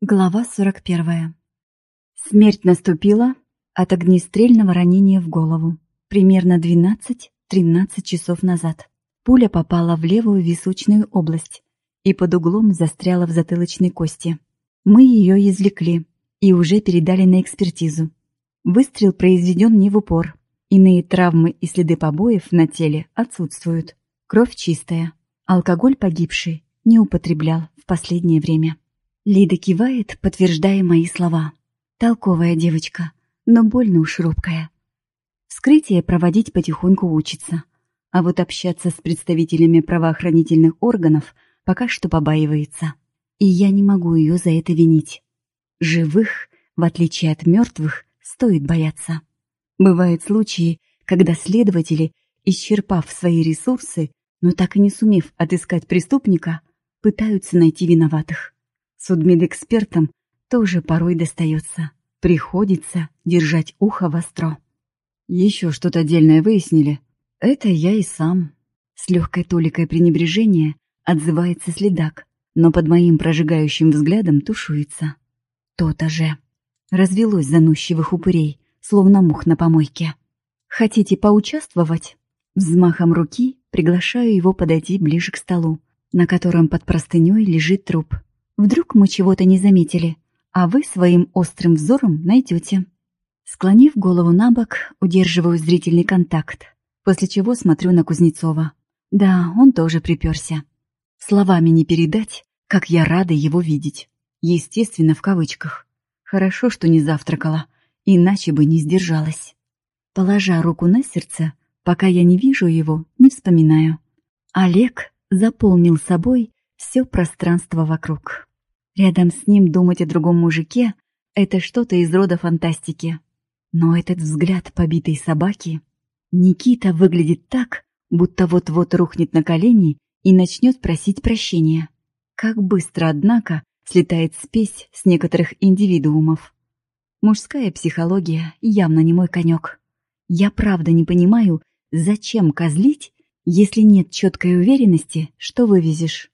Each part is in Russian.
Глава 41. Смерть наступила от огнестрельного ранения в голову. Примерно 12-13 часов назад. Пуля попала в левую височную область и под углом застряла в затылочной кости. Мы ее извлекли и уже передали на экспертизу. Выстрел произведен не в упор. Иные травмы и следы побоев на теле отсутствуют. Кровь чистая. Алкоголь погибший не употреблял в последнее время. Лида кивает, подтверждая мои слова. Толковая девочка, но больно уж робкая. Вскрытие проводить потихоньку учится, а вот общаться с представителями правоохранительных органов пока что побаивается. И я не могу ее за это винить. Живых, в отличие от мертвых, стоит бояться. Бывают случаи, когда следователи, исчерпав свои ресурсы, но так и не сумев отыскать преступника, пытаются найти виноватых. Судмедэкспертам тоже порой достается. Приходится держать ухо востро. Еще что-то отдельное выяснили? Это я и сам. С легкой толикой пренебрежения отзывается следак, но под моим прожигающим взглядом тушуется. То-то же. Развелось заносчивых упырей, словно мух на помойке. Хотите поучаствовать? Взмахом руки приглашаю его подойти ближе к столу, на котором под простыней лежит труп. Вдруг мы чего-то не заметили, а вы своим острым взором найдете. Склонив голову на бок, удерживаю зрительный контакт, после чего смотрю на Кузнецова. Да, он тоже приперся. Словами не передать, как я рада его видеть. Естественно, в кавычках. Хорошо, что не завтракала, иначе бы не сдержалась. Положа руку на сердце, пока я не вижу его, не вспоминаю. Олег заполнил собой все пространство вокруг. Рядом с ним думать о другом мужике — это что-то из рода фантастики. Но этот взгляд побитой собаки... Никита выглядит так, будто вот-вот рухнет на колени и начнет просить прощения. Как быстро, однако, слетает спесь с некоторых индивидуумов. Мужская психология явно не мой конек. Я правда не понимаю, зачем козлить, если нет четкой уверенности, что вывезешь.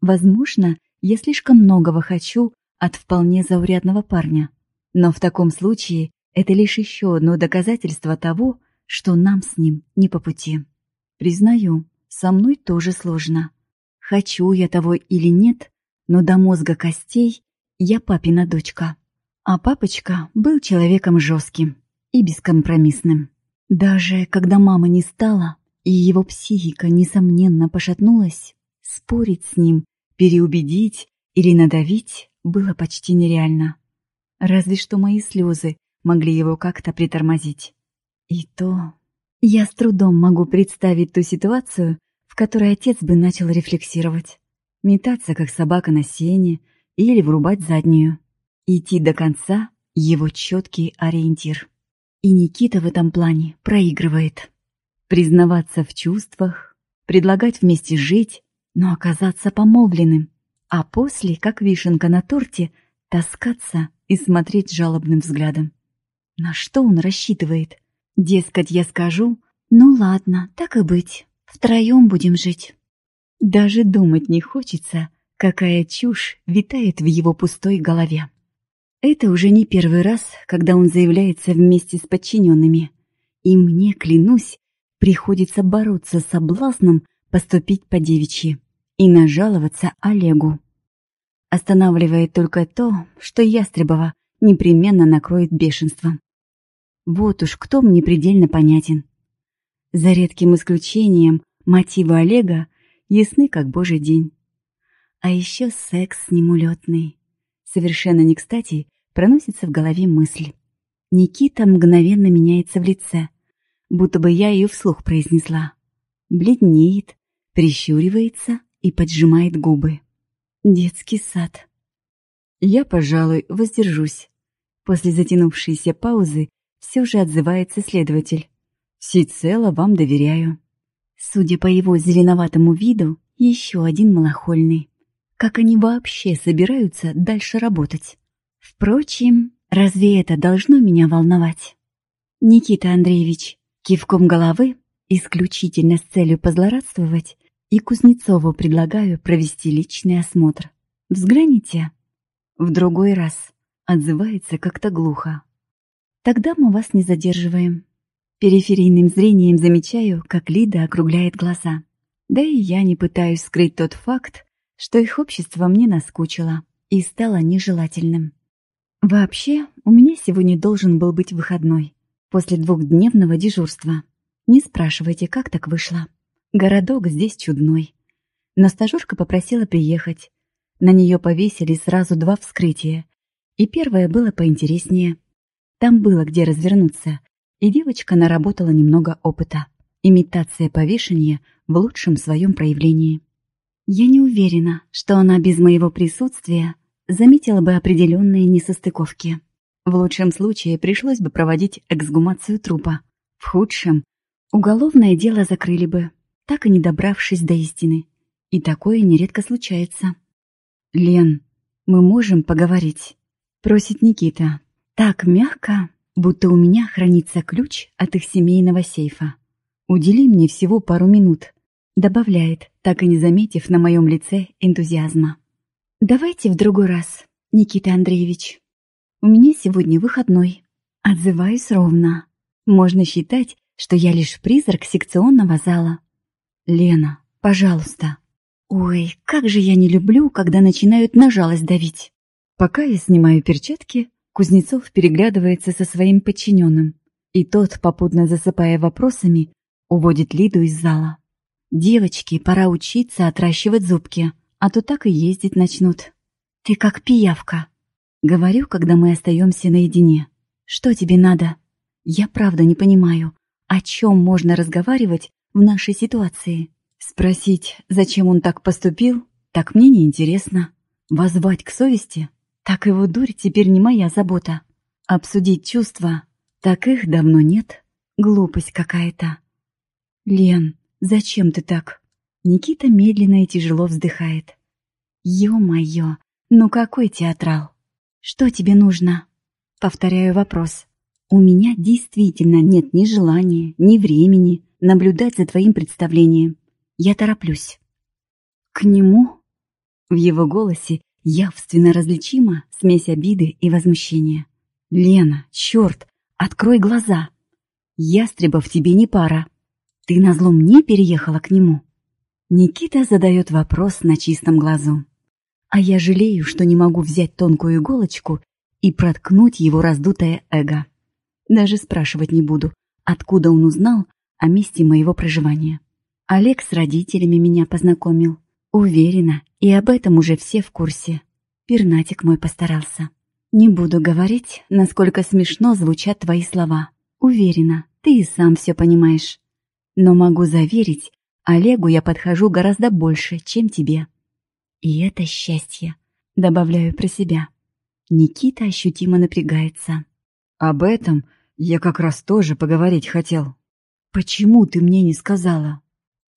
Возможно, я слишком многого хочу от вполне заурядного парня. Но в таком случае это лишь еще одно доказательство того, что нам с ним не по пути. Признаю, со мной тоже сложно. Хочу я того или нет, но до мозга костей я папина дочка. А папочка был человеком жестким и бескомпромиссным. Даже когда мама не стала, и его психика, несомненно, пошатнулась, спорить с ним Переубедить или надавить было почти нереально. Разве что мои слезы могли его как-то притормозить. И то... Я с трудом могу представить ту ситуацию, в которой отец бы начал рефлексировать. Метаться, как собака на сене, или врубать заднюю. Идти до конца — его четкий ориентир. И Никита в этом плане проигрывает. Признаваться в чувствах, предлагать вместе жить но оказаться помолвленным, а после, как вишенка на торте, таскаться и смотреть жалобным взглядом. На что он рассчитывает? Дескать, я скажу, ну ладно, так и быть, втроем будем жить. Даже думать не хочется, какая чушь витает в его пустой голове. Это уже не первый раз, когда он заявляется вместе с подчиненными. И мне, клянусь, приходится бороться с соблазном поступить по-девичьи и нажаловаться Олегу. Останавливает только то, что Ястребова непременно накроет бешенством. Вот уж кто мне предельно понятен. За редким исключением мотивы Олега ясны как божий день. А еще секс с ним улетный. Совершенно не кстати проносится в голове мысль. Никита мгновенно меняется в лице, будто бы я ее вслух произнесла. Бледнеет, прищуривается и поджимает губы. Детский сад. Я, пожалуй, воздержусь. После затянувшейся паузы все же отзывается следователь. Всецело вам доверяю. Судя по его зеленоватому виду, еще один малохольный. Как они вообще собираются дальше работать? Впрочем, разве это должно меня волновать? Никита Андреевич, кивком головы, исключительно с целью позлорадствовать, и Кузнецову предлагаю провести личный осмотр. Взгляните. В другой раз. Отзывается как-то глухо. Тогда мы вас не задерживаем. Периферийным зрением замечаю, как Лида округляет глаза. Да и я не пытаюсь скрыть тот факт, что их общество мне наскучило и стало нежелательным. Вообще, у меня сегодня должен был быть выходной, после двухдневного дежурства. Не спрашивайте, как так вышло. Городок здесь чудной. Но стажерка попросила приехать. На нее повесили сразу два вскрытия. И первое было поинтереснее. Там было где развернуться, и девочка наработала немного опыта. Имитация повешения в лучшем своем проявлении. Я не уверена, что она без моего присутствия заметила бы определенные несостыковки. В лучшем случае пришлось бы проводить эксгумацию трупа. В худшем — уголовное дело закрыли бы, так и не добравшись до истины. И такое нередко случается. «Лен, мы можем поговорить?» — просит Никита. Так мягко, будто у меня хранится ключ от их семейного сейфа. «Удели мне всего пару минут», — добавляет, так и не заметив на моем лице энтузиазма. «Давайте в другой раз, Никита Андреевич. У меня сегодня выходной. Отзываюсь ровно. Можно считать, что я лишь призрак секционного зала. Лена, пожалуйста. Ой, как же я не люблю, когда начинают на жалость давить. Пока я снимаю перчатки, Кузнецов переглядывается со своим подчиненным, и тот, попутно засыпая вопросами, уводит Лиду из зала. «Девочки, пора учиться отращивать зубки», а то так и ездить начнут. Ты как пиявка. Говорю, когда мы остаемся наедине. Что тебе надо? Я правда не понимаю, о чем можно разговаривать в нашей ситуации. Спросить, зачем он так поступил, так мне не интересно. Возвать к совести, так его дурь теперь не моя забота. Обсудить чувства, так их давно нет. Глупость какая-то. Лен, зачем ты так? Никита медленно и тяжело вздыхает. «Ё-моё, ну какой театрал? Что тебе нужно?» Повторяю вопрос. «У меня действительно нет ни желания, ни времени наблюдать за твоим представлением. Я тороплюсь». «К нему?» В его голосе явственно различима смесь обиды и возмущения. «Лена, черт, открой глаза! Ястребов тебе не пара. Ты назло мне переехала к нему?» Никита задает вопрос на чистом глазу. А я жалею, что не могу взять тонкую иголочку и проткнуть его раздутое эго. Даже спрашивать не буду, откуда он узнал о месте моего проживания. Олег с родителями меня познакомил. Уверена, и об этом уже все в курсе. Пернатик мой постарался. Не буду говорить, насколько смешно звучат твои слова. Уверена, ты и сам все понимаешь. Но могу заверить, Олегу я подхожу гораздо больше, чем тебе. И это счастье, добавляю про себя. Никита ощутимо напрягается. Об этом я как раз тоже поговорить хотел. Почему ты мне не сказала?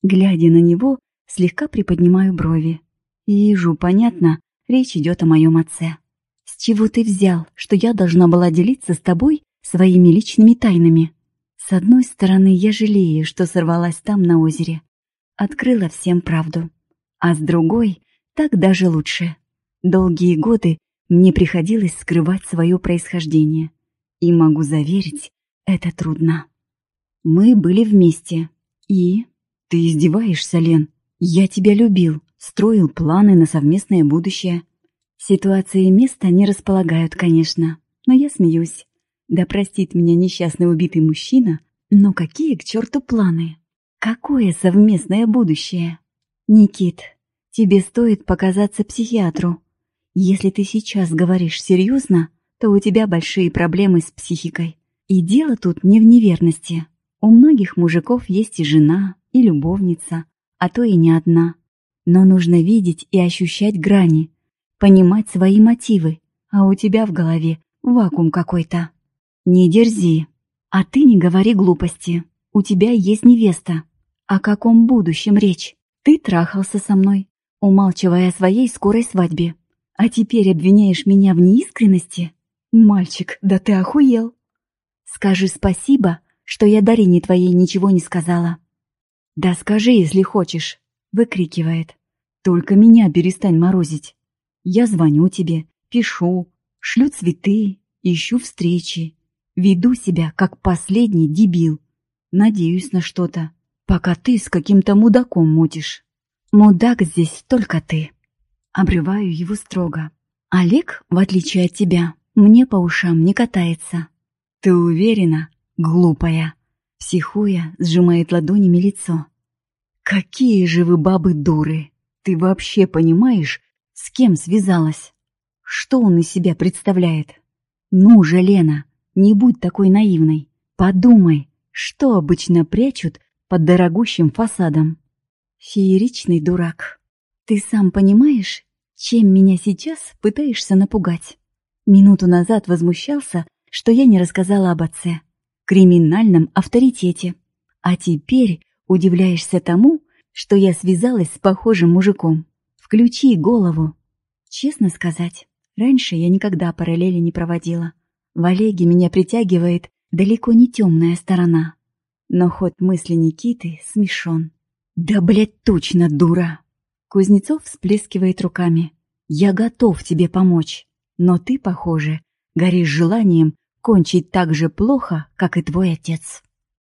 Глядя на него, слегка приподнимаю брови. Вижу, понятно, речь идет о моем отце. С чего ты взял, что я должна была делиться с тобой своими личными тайнами? С одной стороны, я жалею, что сорвалась там на озере открыла всем правду. А с другой, так даже лучше. Долгие годы мне приходилось скрывать свое происхождение. И могу заверить, это трудно. Мы были вместе. И... Ты издеваешься, Лен? Я тебя любил, строил планы на совместное будущее. Ситуации и место не располагают, конечно, но я смеюсь. Да простит меня несчастный убитый мужчина, но какие к черту планы? Какое совместное будущее? Никит, тебе стоит показаться психиатру. Если ты сейчас говоришь серьезно, то у тебя большие проблемы с психикой. И дело тут не в неверности. У многих мужиков есть и жена, и любовница, а то и не одна. Но нужно видеть и ощущать грани, понимать свои мотивы, а у тебя в голове вакуум какой-то. Не дерзи, а ты не говори глупости. У тебя есть невеста, о каком будущем речь? Ты трахался со мной, умалчивая о своей скорой свадьбе. А теперь обвиняешь меня в неискренности? Мальчик, да ты охуел. Скажи спасибо, что я Дарине твоей ничего не сказала. Да скажи, если хочешь, выкрикивает. Только меня перестань морозить. Я звоню тебе, пишу, шлю цветы, ищу встречи. Веду себя, как последний дебил. Надеюсь на что-то, пока ты с каким-то мудаком мутишь. Мудак здесь только ты. Обрываю его строго. Олег, в отличие от тебя, мне по ушам не катается. Ты уверена, глупая? Психуя, сжимает ладонями лицо. Какие же вы бабы дуры! Ты вообще понимаешь, с кем связалась? Что он из себя представляет? Ну же, Лена, не будь такой наивной. Подумай, что обычно прячут под дорогущим фасадом. Фееричный дурак. Ты сам понимаешь, чем меня сейчас пытаешься напугать? Минуту назад возмущался, что я не рассказала об отце, криминальном авторитете. А теперь удивляешься тому, что я связалась с похожим мужиком. Включи голову. Честно сказать, раньше я никогда параллели не проводила. В Олеге меня притягивает далеко не темная сторона. Но ход мысли Никиты смешон. «Да, блядь, точно, дура!» Кузнецов всплескивает руками. «Я готов тебе помочь, но ты, похоже, горишь желанием кончить так же плохо, как и твой отец».